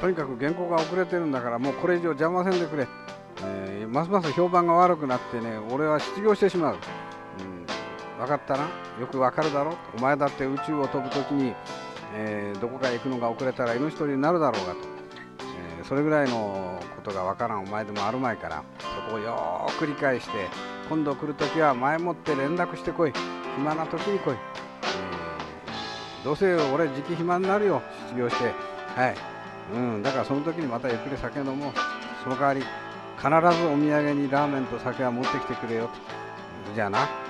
とにかく原稿が遅れてるんだからもうこれ以上邪魔せんでくれ、えーますます評判が悪くなってね俺は失業してしまう、うん、分かったな？よく分かるだろ？お前だって宇宙を飛ぶ時に、えーどこかへ行くのが遅れたら命取りになるだろうがと、えーそれぐらいのことが分からん。お前でもあるまいからそこをよーく理解して今度来る時は前もって連絡してこい。暇な時に来い、えーどうせ俺時期暇になるよ。失業して。はい。うん、だからその時にまたゆっくり酒飲もう。その代わり必ずお土産にラーメンと酒は持ってきてくれよ。じゃあな。